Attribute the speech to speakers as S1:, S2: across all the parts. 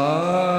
S1: আমার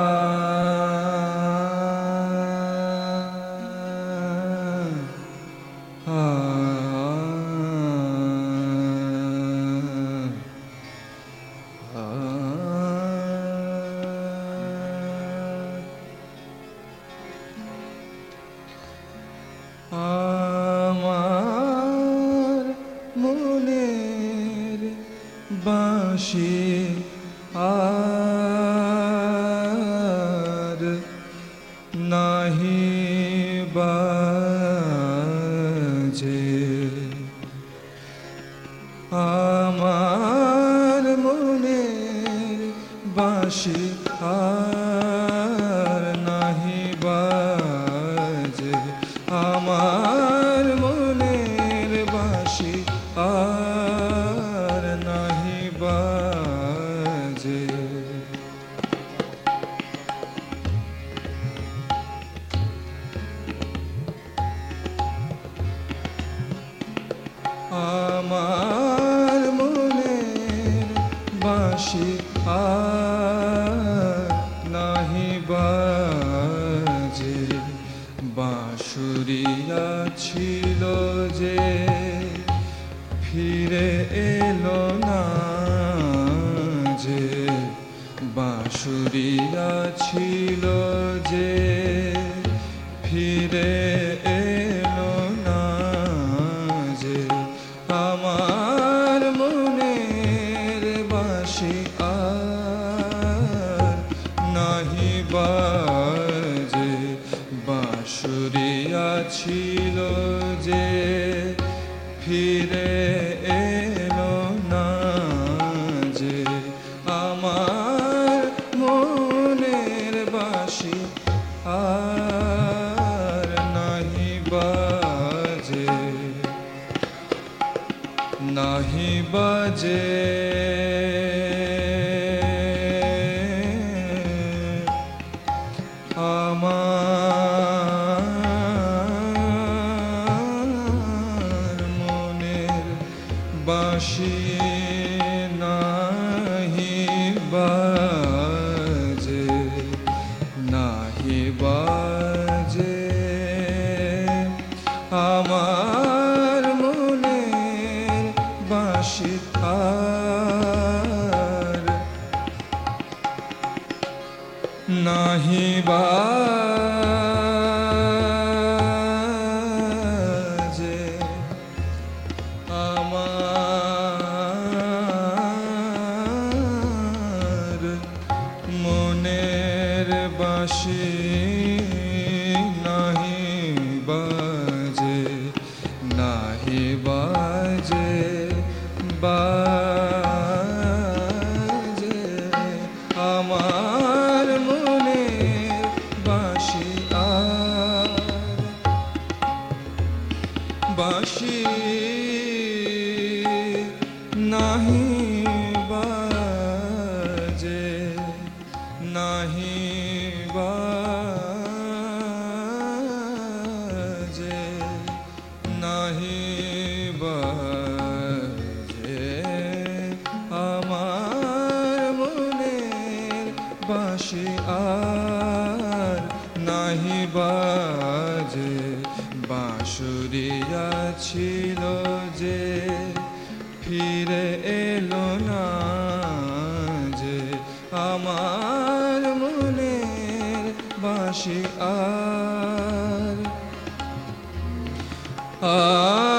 S1: Ah.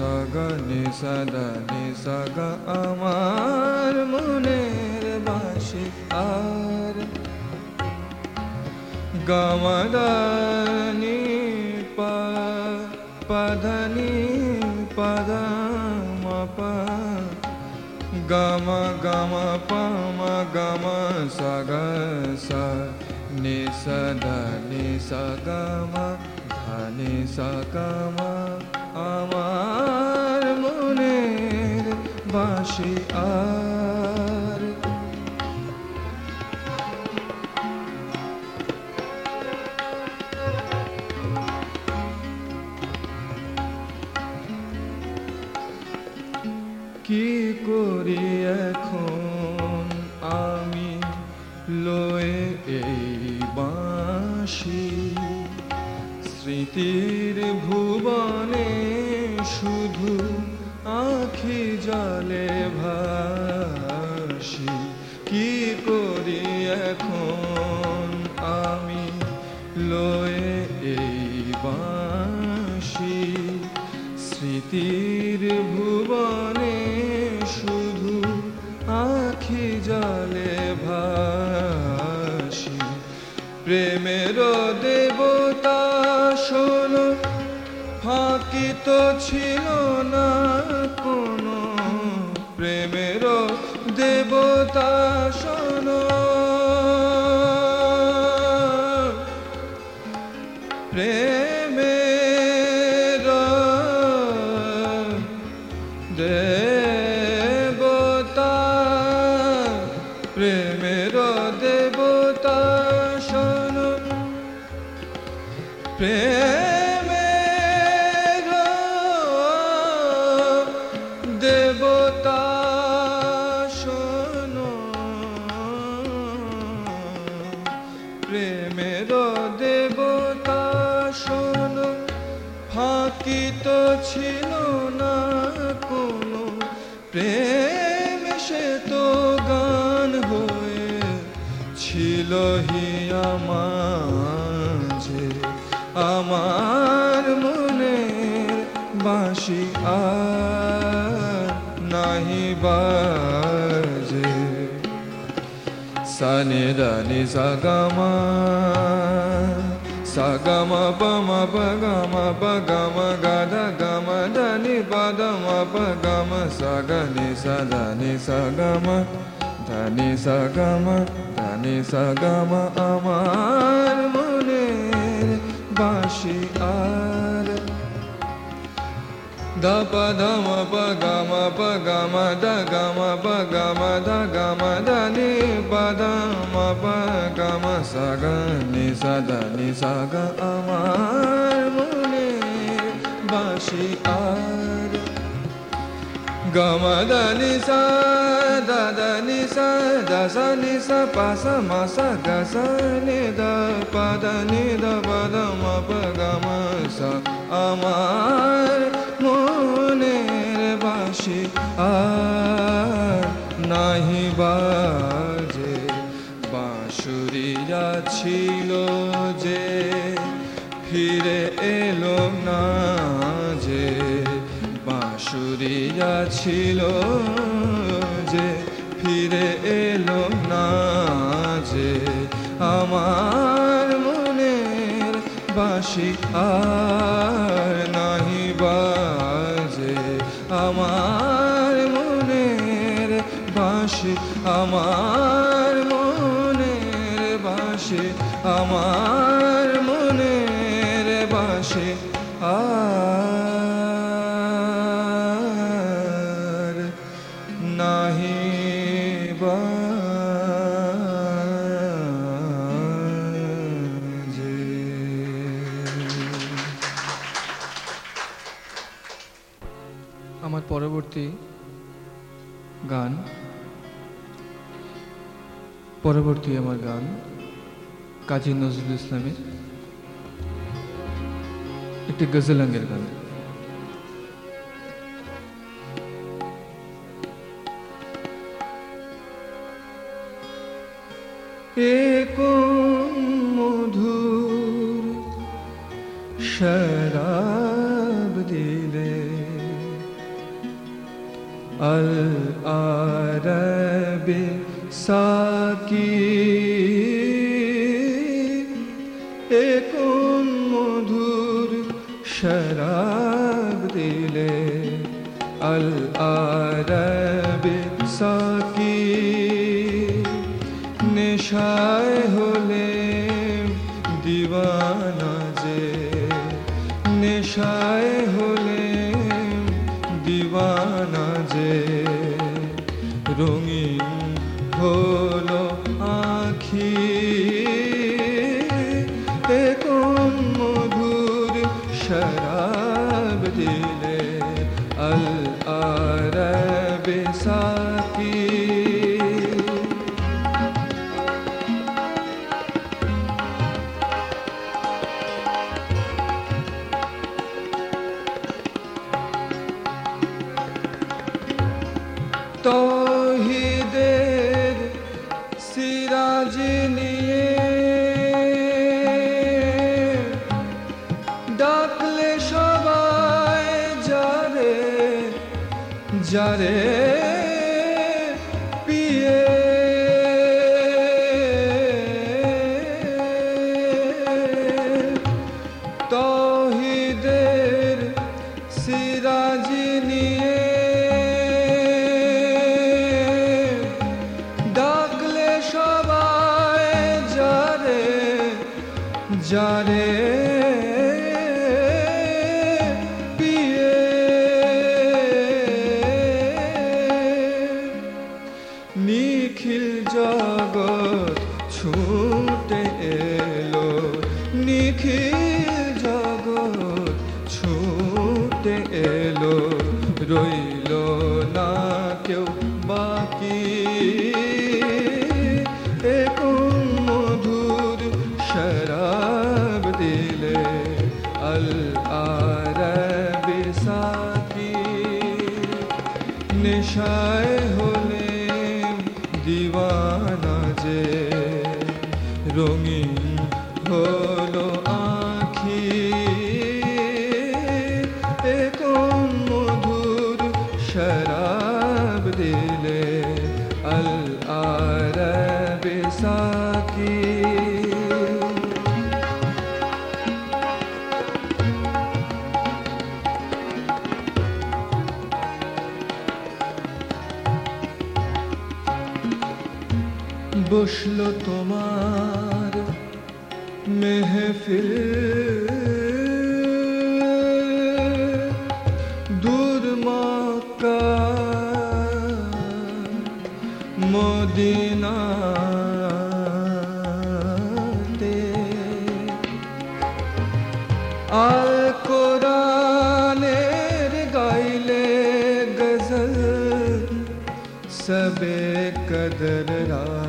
S1: ma sa ga ni sa da ni sa ga আমার মনের বাসি আর গমদানি পা পধনি পদ মপ গম গম পম গম সগ স নি সদ নি সগম ধনি সগম আমার মনের বাসি আর। কি করি এখন আমি লয়ে এই বাঁশি? স্মৃতির প্রেমের দেবতা মাঝে আমার মনের বাঁশি আর নাহি বাজে সনি దని సగమ సగమ పమ పగమ పగమ గద గమ దని పదమ పగమ సగని సదని సగమ ధని సగమ নি সাগামা আমার মনের বাসি আর দাপা ধামা পাগামা পাগামা দাগামা পাগামা দাগামা দানি পাদামা পাগামা সাগা নি সাদা নি সাগা আমার মনের বাসি আর গামা দানি সা দ দ ni স দ স ni স প স ম স গ স ni দ প দ ni দ প দ ম প গ ম স আমার মনের বাসি আর নাহি বাজে বাঁশুরিয়া ছিল যে ফিরে এলো না যে বাঁশুরিয়া ছিল ফিরে এলো না যে আমার মনের বাসি আর নাহি বাজে। আমার মনের বাসি আমার মনের বাসি আমার পরবর্তী গান পরবর্তী আমার গান কাজী নজরুল ইসলামের একটি গজলাঙ্গের গান। এক মধুর সারা العرب سا الأبدين الآلام जा रे হলো আখি একম মধুর শরাব দিলে আল আরবে সাকি। বসল सबे कदर रा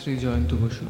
S1: শ্রী জয়ন্ত বসু।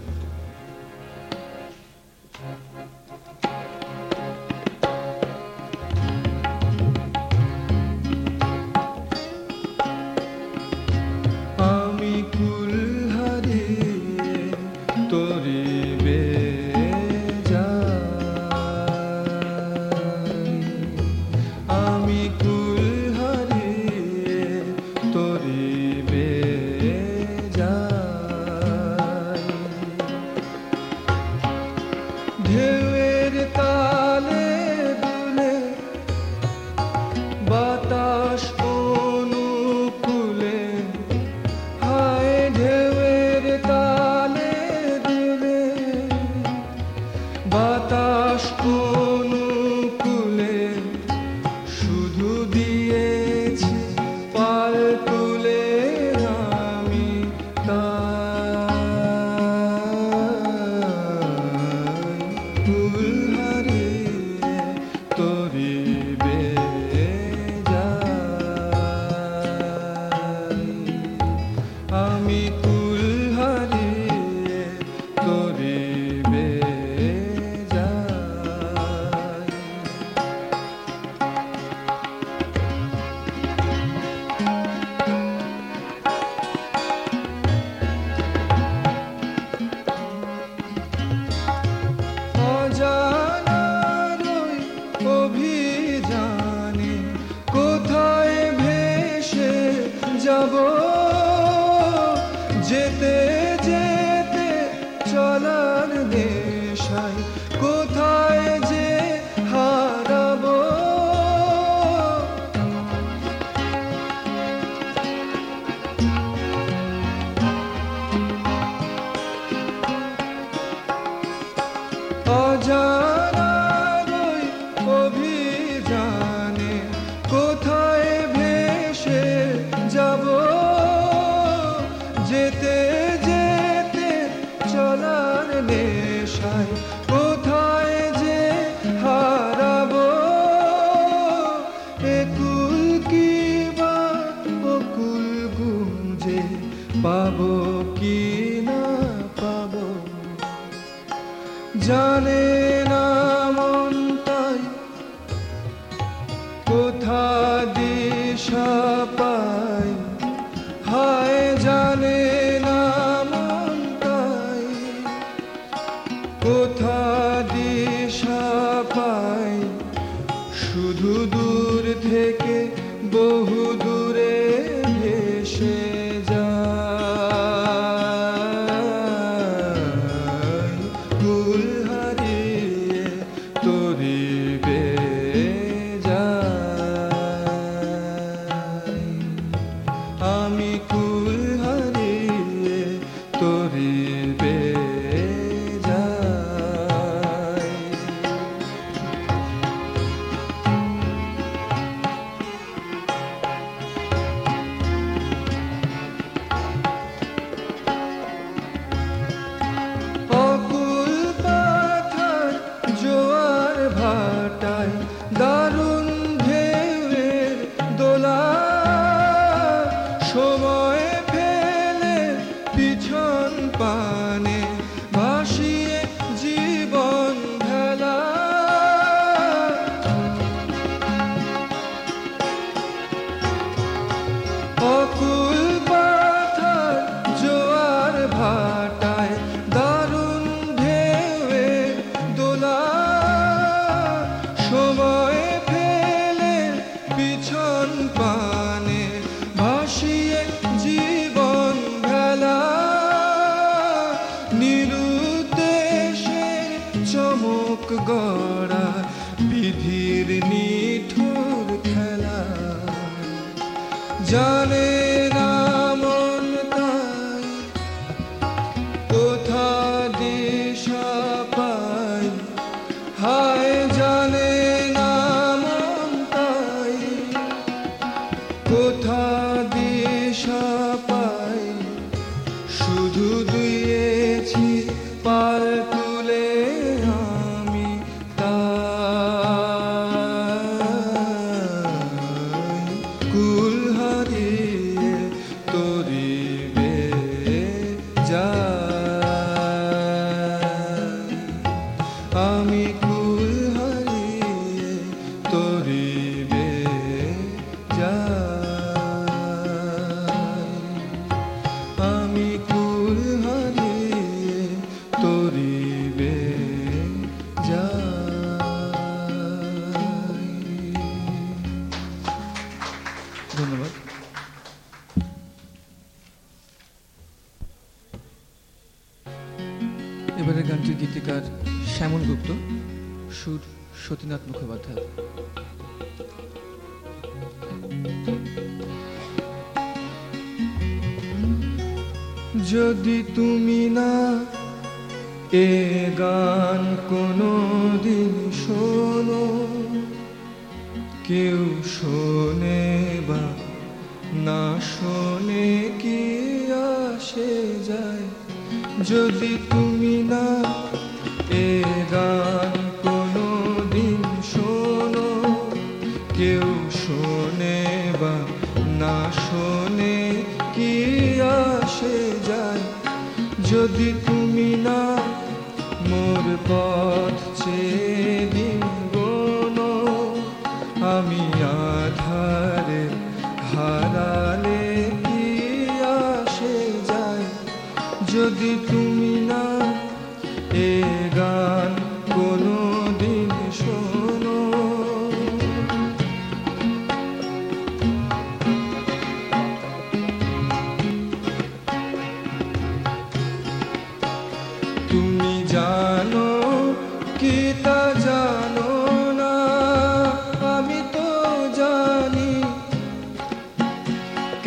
S1: বিধির নিঠুর খেলা। জানে जो तुम ना एगा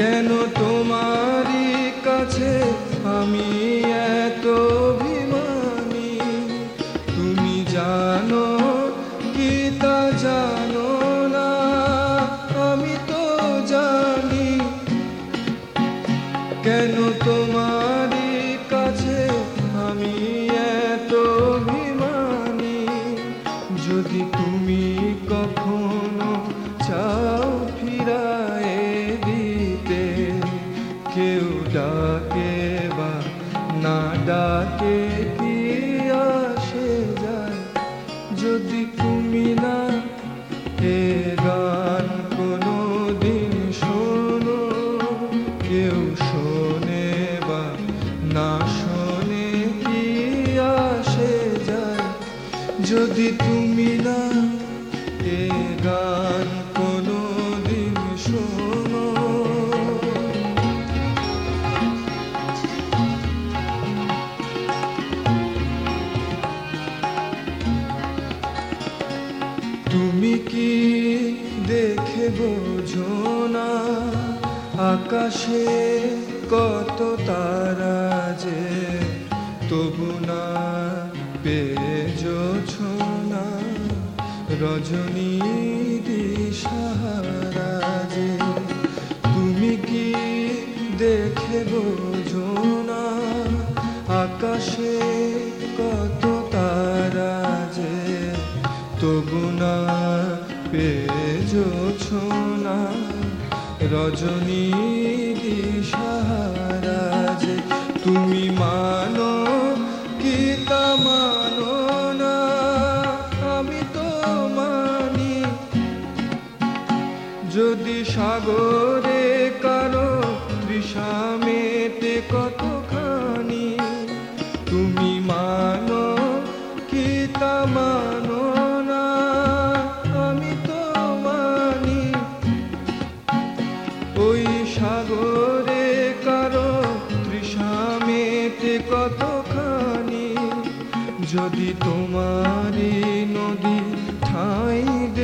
S1: no eu আকাশে কত তারা যে তবু না পেজ না রজনী দিশারাজে তুমি কি দেখে বোঝো না? আকাশে কত তারা যে তবু না পেজ ছোনা। রজনী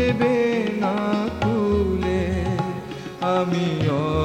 S1: দেবে না তুলে আমি অ